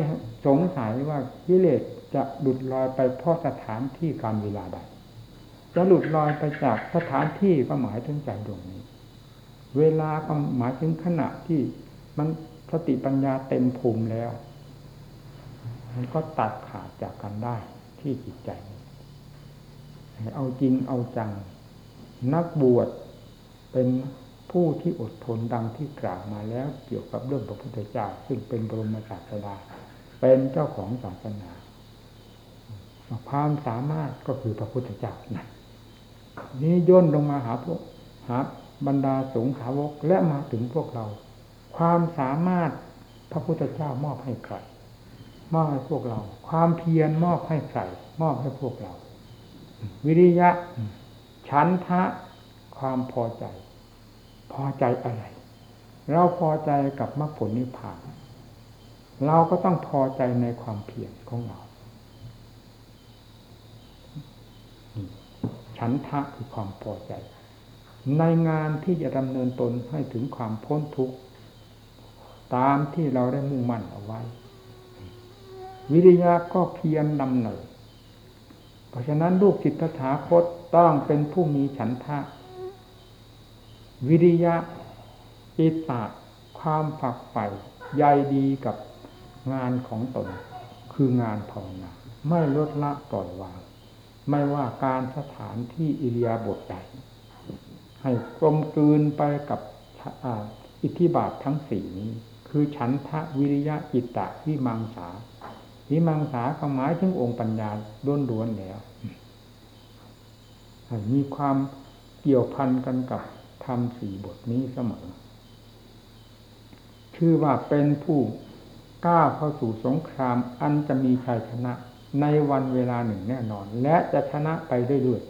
สงสัยว่ากิเลสจะหลุดลอยไปเพราะสถานที่การเวลาใด จะหลุดลอยไปจากสถานที่ก็หมายถึงใจดวงนี้ เวลาก็หมายถึงขณะที่มันสติปัญญาเต็มภูมิแล้ว มันก็ตัดขาดจากกันได้ที่จิตใจ เอาจริงเอาจัง นักบวชเป็นผู้ที่อดทนดังที่กล่าวมาแล้วเกี่ยวกับเรื่องพระพุทธเจ้าซึ่งเป็นบรมศาสดา เป็นเจ้าของศาสนา ความสามารถก็คือพระพุทธเจ้านั่น นี้ย่นลงมาหาพวกหาบรรดาสงฆ์สาวกและมาถึงพวกเรา ความสามารถพระพุทธเจ้ามอบให้ใครมอบให้พวกเรา ความเพียรมอบให้ใครมอบให้พวกเรา วิริยะฉันทะความพอใจ พอใจอะไร เราพอใจกับมรรคผลนิพพาน เราก็ต้องพอใจในความเพียรของเรา ฉันทะคือความพอใจ ในงานที่จะดำเนินตนให้ถึงความพ้นทุกข์ตามที่เราได้มุ่งมั่นเอาไว้ วิริยะก็เพียรดำเนินเพราะฉะนั้นลูกจิตถาคตต้องเป็นผู้มีฉันทะ วิริยะอิตะความฝักใฝ่ใยดีกับงานของตน คืองานภาวนาไม่ลดละปล่อยวาง ไม่ว่าการสถานที่อิริยาบถใดให้กลมกลืนไปกับอิทธิบาททั้งสี่นี้ คือฉันทะวิริยะจิตตะวิมังสาวิมังสาก็หมายถึงองค์ปัญญาล้วนๆแล้ว มีความเกี่ยวพันกันกับทำสี่บทนี้เสมอ ชื่อว่าเป็นผู้กล้าเข้าสู่สงครามอันจะมีชัยชนะ ในวันเวลาหนึ่งแน่นอน และจะชนะไปได้ด้วย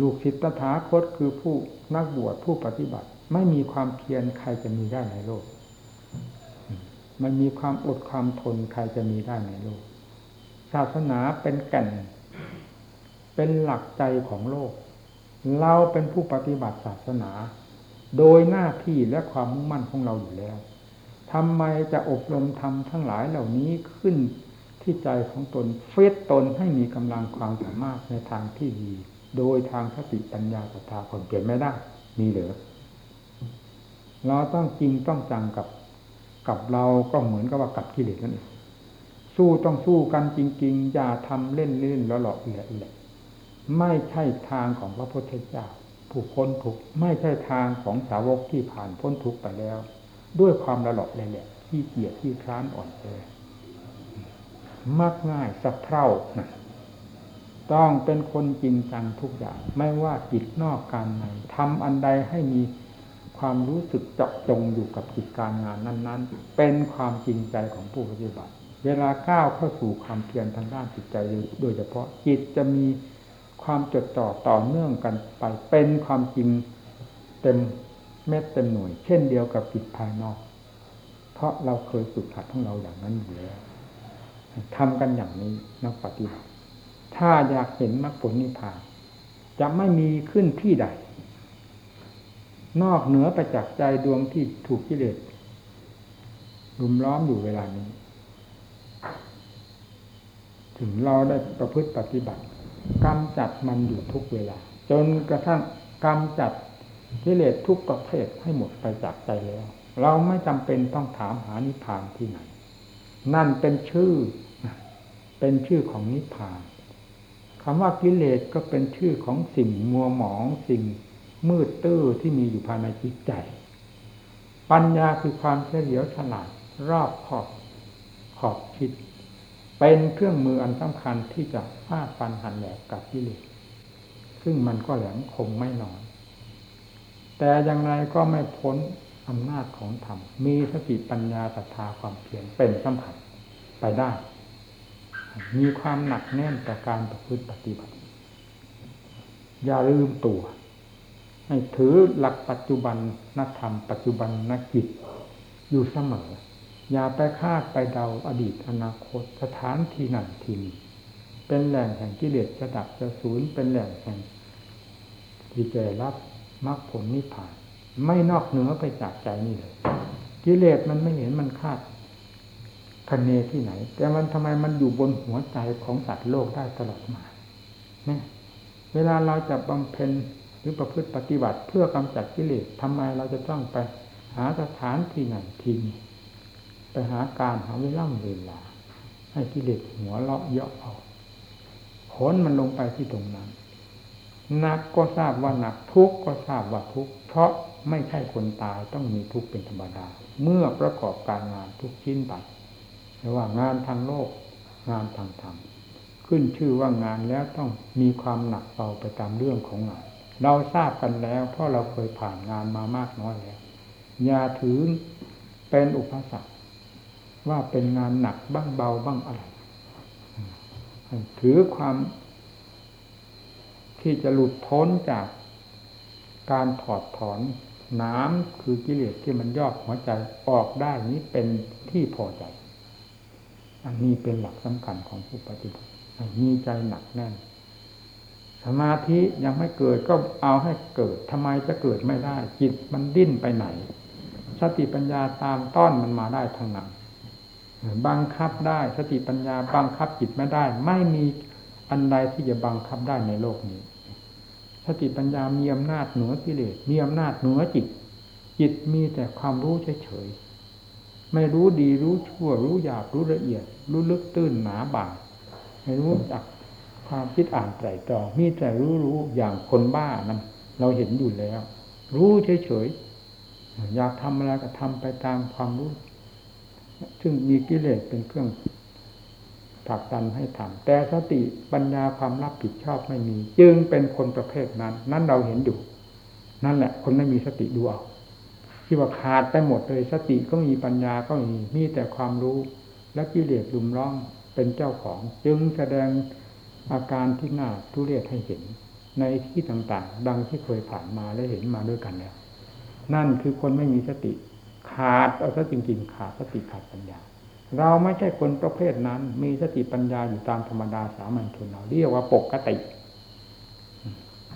ลูกศิษย์ตถาคตคือผู้นักบวชผู้ปฏิบัติ ไม่มีความเพียรใครจะมีได้ในโลก มันมีความอดความทนใครจะมีได้ในโลก ศาสนาเป็นแก่น เป็นหลักใจของโลก เราเป็นผู้ปฏิบัติศาสนา โดยหน้าที่และความมุ่งมั่นของเราอยู่แล้วทำไมจะอบรมทำทั้งหลายเหล่านี้ขึ้น ที่ใจของตนเฟซตนให้มีกำลังความสามารถในทางที่ดี โดยทางสติปัญญาศรัทธาคนเปลี่ยนไม่ได้มีเหรือเราต้องจริงต้องจังกับกับเราก็เหมือนกับว่ากับกิเลสนั่นเองสู้ต้องสู้กันจริง ๆ อย่าทำเล่นเล่นแล้วหลอกเละเละไม่ใช่ทางของพระพุทธเจ้าผู้พ้นทุกข์ไม่ใช่ทางของสาวกที่ผ่านพ้นทุกข์ไปแล้ว ด้วยความระหลอกเลยแหละที่เกียจที่คร้านอ่อนแอ มักง่ายสะเพร่าต้องเป็นคนจริงจังทุกอย่าง ไม่ว่าจิตนอกการในทำอันใดให้มีความรู้สึกเจาะจงอยู่กับกิจการงานนั้น ๆ เป็นความจริงใจของผู้ปฏิบัติ เวลาก้าวเข้าสู่ความเพียรทางด้านจิตใจโดยเฉพาะจิตจะมีความจดจ่อต่อเนื่องกันไป เป็นความจริงเต็มเม็ดเต็มหน่วย เช่นเดียวกับจิตภายนอก เพราะเราเคยฝึกหัดของเราอย่างนั้นอยู่แล้ว ทำกันอย่างนี้นักปฏิบัติ ถ้าอยากเห็นมรรคผลนิพพาน จะไม่มีขึ้นที่ใด นอกเหนือไปจากใจดวงที่ถูกกิเลสรุมล้อมอยู่เวลานี้ ถึงเราได้ประพฤติปฏิบัติกำจัดมันอยู่ทุกเวลา จนกระทั่งกำจัดกิเลสทุกประเภทให้หมดไปจากใจแล้ว เราไม่จำเป็นต้องถามหานิพพานที่ไหน นั่นเป็นชื่อ เป็นชื่อของนิพพานคำว่ากิเลสก็เป็นชื่อของสิ่งมัวหมองสิ่งมืดตื้อที่มีอยู่ภายในจิตใจ ปัญญาคือความเฉลียวฉลาดรอบขอบขอบคิด เป็นเครื่องมืออันสำคัญที่จะฟาดฟันหันแหลกกับกิเลสซึ่งมันก็แหลมคมไม่น้อยแต่อย่างไรก็ไม่พ้น อำนาจของธรรมมีสติปัญญาศรัทธาความเพียรเป็นสัมผัสไปได้ มีความหนักแน่นต่อการประพฤติปฏิบัติ อย่าลืมตัว ให้ถือหลักปัจจุบันนัธรรม ปัจจุบันนกิจอยู่เสมอ อย่าไปคาดไปเดาอดีตอนาคตสถานที่นั่นที่นี้เป็นแหล่งแห่งกิเลสจะดับจะสูญเป็นแหล่งแห่งที่จะรับมรรคผลนิพพาน ไม่นอกเหนือไปจากใจนี่เลยกิเลสมันไม่เห็นมันคาดคะเนที่ไหน แต่มันทำไมมันอยู่บนหัวใจของสัตว์โลกได้ตลอดมาเนี่ยเวลาเราจะบำเพ็ญหรือประพฤติปฏิบัติเพื่อกำจัดกิเลสทำไมเราจะต้องไปหาสถานที่ไหนที่นี้ไปหาการหาเวลาเวลา ให้กิเลสหัวเลาะเยาะเอาผลมันลงไปที่ตรงนั้นหนักก็ทราบว่าหนักทุกข์ก็ทราบว่าทุกข์เพราะ ไม่ใช่คนตายต้องมีทุกข์เป็นธรรมดา เมื่อประกอบการงานทุกชิ้นไปไม่ว่างานทางโลกงานทางธรรมขึ้นชื่อว่างานแล้วต้องมีความหนักเบาไปตามเรื่องของงาน เราทราบกันแล้วเพราะเราเคยผ่านงานมามากน้อยแล้วอย่าถือเป็นอุปสรรคว่าเป็นงานหนักบ้างเบาบ้างอะไร ถือความที่จะหลุดพ้นจากการถอดถอน น้ำคือกิเลสที่มันยอกหัวใจออกได้นี้เป็นที่พอใจ อันนี้เป็นหลักสำคัญของผู้ปฏิบัติมีใจหนักแน่น สมาธิยังไม่เกิดก็เอาให้เกิดทำไมจะเกิดไม่ได้ จิตมันดิ้นไปไหน สติปัญญาตามต้อนมันมาได้ทางนั้นบังคับได้สติปัญญาบังคับจิตไม่ได้ ไม่มีอันใดที่จะบังคับได้ในโลกนี้ ติปัญญามีอำนาจเหนือกิเลสมีอำนาจเหนือจิต จิตมีแต่ความรู้เฉยๆไม่รู้ดีรู้ชั่ว รู้หยาบรู้ละเอียด รู้ลึกตื้นหนาบางไม่รู้จักความคิดอ่านไตรตรองมีแต่รู้รู้อย่างคนบ้านั้นเราเห็นอยู่แล้ว รู้เฉยๆอยากทำอะไรก็ทำไปตามความรู้ ซึ่งมีกิเลสเป็นเครื่อง ผลักดันให้ทำแต่สติปัญญาความรับผิดชอบไม่มี จึงเป็นคนประเภทนั้น นั่นเราเห็นอยู่ นั่นแหละ คนไม่มีสติดูเอาที่ว่าขาดไปหมดเลยสติก็มีปัญญาก็มีมีแต่ความรู้ และกิเลสลุมร้องเป็นเจ้าของ จึงแสดงอาการที่น่าทุเรศให้เห็น ในที่ต่างๆ ดังที่เคยผ่านมาและเห็นมาด้วยกันแล้วนั่นคือคนไม่มีสติ ขาดเอาซะจริงๆขาดสติขาดปัญญา เราไม่ใช่คนประเภทนั้น มีสติปัญญาอยู่ตามธรรมดาสามัญชนเราเรียกว่าปกติ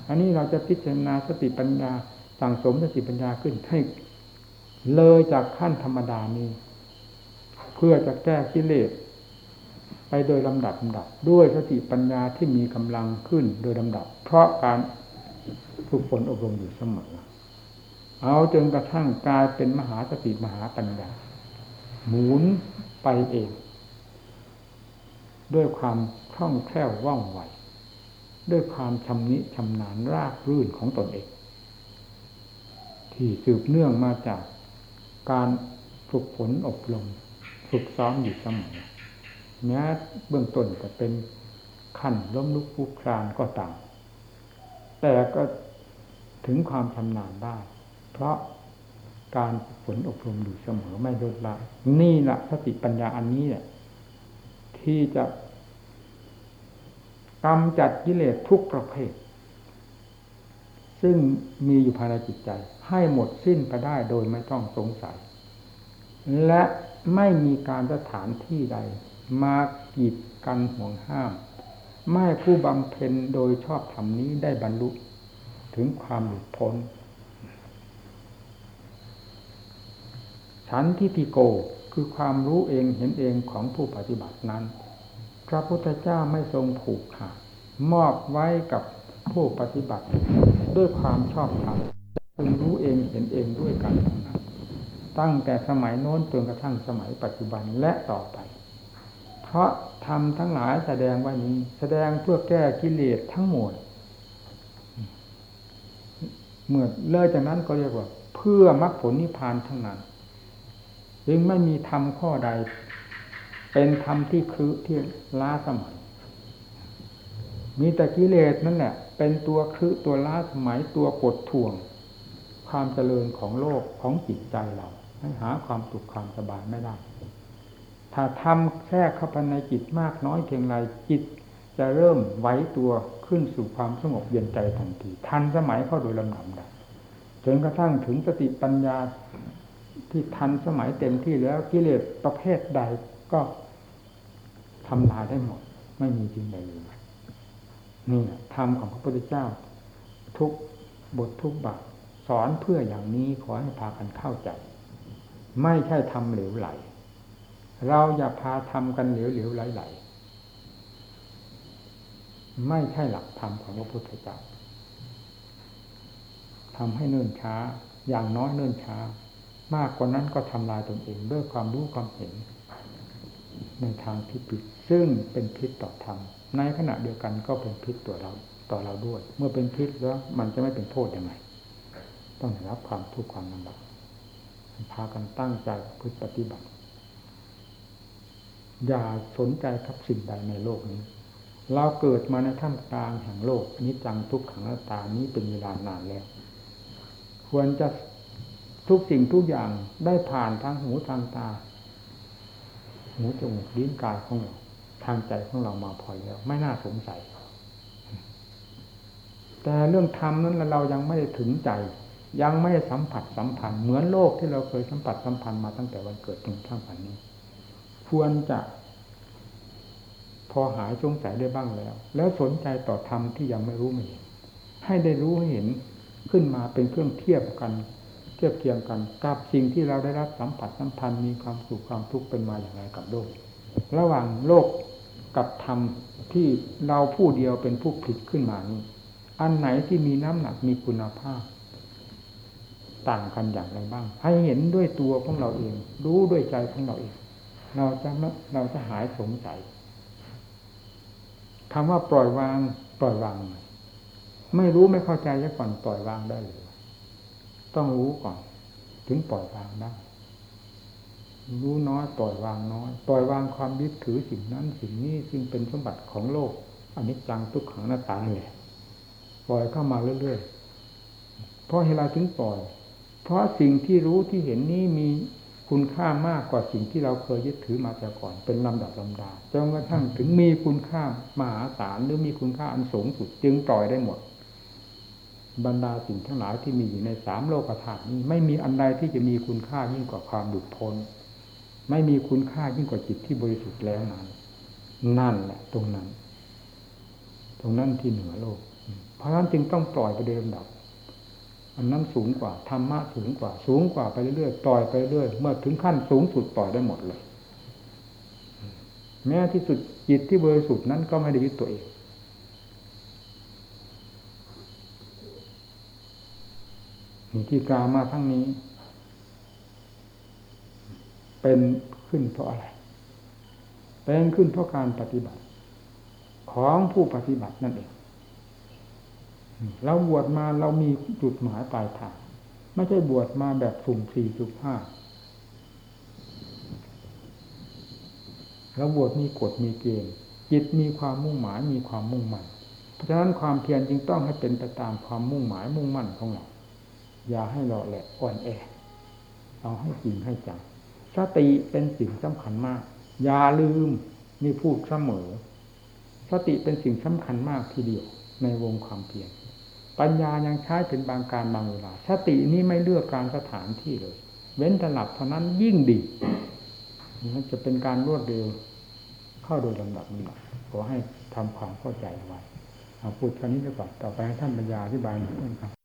อันนี้เราจะพิจารณาสติปัญญาสั่งสมสติปัญญาขึ้นให้เลยจากขั้นธรรมดานี้ เพื่อจะแก้กิเลสไปโดยลำดับลำดับ ด้วยสติปัญญาที่มีกำลังขึ้นโดยลำดับ เพราะการฝึกฝนอบรมอยู่เสมอเอาจนกระทั่งกลายเป็นมหาสติมหาปัญญาหมุน ไปเอง ด้วยความคล่องแคล่วว่องไวด้วยความชำนิชำนาญรากรื่นของตนเอง ที่สืบเนื่องมาจากการฝึกฝนอบรมฝึกซ้อมอยู่เสมอแม้เบื้องต้นจะเป็นขั้นล้มลุกคุกครานก็ตามแต่ก็ถึงความชำนาญได้ เพราะ การฝนอบรมอยู่เสมอไม่ลดละนี่แหละสติปัญญาอันนี้เนี่ยที่จะกำจัดกิเลสทุกประเภท ซึ่งมีอยู่ภายในจิตใจ ให้หมดสิ้นไปได้โดยไม่ต้องสงสัย และไม่มีการสถานที่ใด มากีดกันห่วงห้าม ไม่ผู้บำเพ็ญโดยชอบธรรมนี้ได้บรรลุถึงความหลุดพ้น ฉันทิติโกคือความรู้เองเห็นเองของผู้ปฏิบัตินั้น พระพุทธเจ้าไม่ทรงผูกขาดมอบไว้กับผู้ปฏิบัติด้วยความชอบธรรมพึงรู้เองเห็นเองด้วยกันทั้งนั้นตั้งแต่สมัยโน้นจนกระทั่งสมัยปัจจุบันและต่อไป เพราะทำทั้งหลายแสดงไว้นี้แสดงเพื่อแก้กิเลสทั้งหมดเมื่อเลิกจากนั้นก็เรียกว่า เพื่อมรรคผลนิพพานทั้งนั้น จึงไม่มีธรรมข้อใด เป็นธรรมที่คือที่ล้าสมัย มีแต่กิเลสนั่นแหละเป็นตัวคือตัวล้าสมัยตัวกดท่วง ความเจริญของโลกของจิตใจเราให้หาความสุขความสบายไม่ได้ ถ้าทำแทรกเข้าไปในจิตมากน้อยเพียงไรจิตจะเริ่มไหวตัวขึ้นสู่ความสงบเย็นใจทันที ทันสมัยเข้าโดยลำดับดับจนกระทั่งถึงสติปัญญา ที่ทันสมัยเต็มที่แล้วกิเลสประเภทใดก็ทำลายได้หมด ไม่มีจริงใดเลยนี่ธรรมของพระพุทธเจ้า ทุกบททุกบาทสอนเพื่ออย่างนี้ขอให้พากันเข้าใจ ไม่ใช่ทำเหลวไหล เราอย่าพาทำกันเหลวเหลวไหลไหลไม่ใช่หลักธรรมของพระพุทธเจ้าทำให้เนิ่นช้า อย่างน้อยเนิ่นช้า มากกว่านั้นก็ทำลายตนเอง ด้วยความรู้ความเห็น ในทางที่ผิด ซึ่งเป็นพิษต่อธรรมในขณะเดียวกันก็เป็นพิษต่อเราต่อเราด้วย เมื่อเป็นพิษแล้วมันจะไม่เป็นโทษยังไง ต้องรับความทุกข์ความลำบากพากันตั้งใจพึ่ปฏิบัติ อย่าสนใจกับสิ่งใดในโลกนี้ เราเกิดมาในท่ามกลางแห่งโลกนิจังทุกขังตานี้เป็นเวลานานแล้ว ควรจะ ทุกสิ่งทุกอย่างได้ผ่านทางหูทางตา หูจมูกลิ้นกายของเรา ทางใจของเรามาพอแล้ว ไม่น่าสงสัย แต่เรื่องธรรมนั้นเรายังไม่ได้ถึงใจ ยังไม่ได้สัมผัสสัมพันธ์เหมือนโลกที่เราเคยสัมผัสสัมพันธ์มาตั้งแต่วันเกิดจนทั้งวันนี้ ควรจะพอหายสงสัยได้บ้างแล้ว แล้วสนใจต่อธรรมที่ยังไม่รู้ไม่เห็น ให้ได้รู้ให้เห็นขึ้นมาเป็นเครื่องเทียบกัน เทียบเคียงกันกับสิ่งที่เราได้รับสัมผัสสัมพันธ์มีความสุขความทุกข์เป็นมาอย่างไรกับโลก ระหว่างโลกกับธรรมที่เราผู้เดียวเป็นผู้ผลิตขึ้นมานี้ อันไหนที่มีน้ำหนักมีคุณภาพ ต่างกันอย่างไรบ้าง ให้เห็นด้วยตัวของเราเอง รู้ด้วยใจของเราเอง เราจะเราจะหายสงสัยคำว่าปล่อยวาง ปล่อยวาง ไม่รู้ไม่เข้าใจจะก่อนปล่อยวางได้หรือ ต้องรู้ก่อน ถึงปล่อยวางได้รู้น้อยปล่อยวางน้อย ปล่อยวางความยึดถือสิ่งนั้นสิ่งนี้ซึ่งเป็นสมบัติของโลกอันนี้จังทุกขังหน้าตาแหละปล่อยเข้ามาเรื่อยๆเพราะเหตุไรถึงปล่อย เพราะสิ่งที่รู้ที่เห็นนี้มีคุณค่ามากกว่าสิ่งที่เราเคยยึดถือมาแต่ก่อน เป็นลำดับลำดาจนกระทั่งถึงมีคุณค่ามหาศาลหรือมีคุณค่าอันสูงสุดจึงปล่อยได้หมด บรรดาสิ่งทั้งหลายที่มีอยู่ในสามโลกธาตุนี้ ไม่มีอันใดที่จะมีคุณค่ายิ่งกว่าความหลุดพ้น ไม่มีคุณค่ายิ่งกว่าจิตที่บริสุทธิ์แล้วนั้นนั่นแหละตรงนั้น ตรงนั้นที่เหนือโลก เพราะฉะนั้นจึงต้องปล่อยไปเดิมดับ อันนั้นสูงกว่าธรรมะสูงกว่า สูงกว่าไปเรื่อยๆปล่อยไปเรื่อยเมื่อถึงขั้นสูงสุดปล่อยได้หมดเลย แม้ที่สุดจิตที่บริสุทธิ์นั้นก็ไม่ได้ยึดตัวเอง ที่กล่าวมาทั้งนี้ เป็นขึ้นเพราะอะไร เป็นขึ้นเพราะการปฏิบัติ ของผู้ปฏิบัตินั่นเองเราบวชมาเรามีจุดหมายปลายทางไม่ใช่บวชมาแบบสุ่มสี่สุ่มห้าเราบวชมีกฎมีเกณฑ์จิตมีความมุ่งหมายมีความมุ่งมั่น เพราะฉะนั้นความเพียรจึงต้องให้เป็นไปตามความมุ่งหมายมุ่งมั่นของเรา อย่าให้เราแหละอ่อนแอ เอาให้จริงให้จังสติเป็นสิ่งสำคัญมาก อย่าลืมนี่พูดเสมอ สติเป็นสิ่งสำคัญมากทีเดียวในวงความเพียรปัญญายังใช้เป็นบางการบางเวลา สตินี้ไม่เลือกการสถานที่เลย เว้นแต่หลับเท่านั้นยิ่งดีมันจะเป็นการรวดเร็ว เข้าโดยลำดับลำดับขอให้ทำความเข้าใจไว้เอาพูดแค่นี้กว่าต่อไปให้ท่านปัญญาอธิบายหน่อยครับ